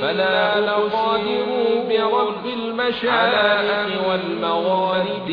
فلا نقادر برب المشارق والمغارب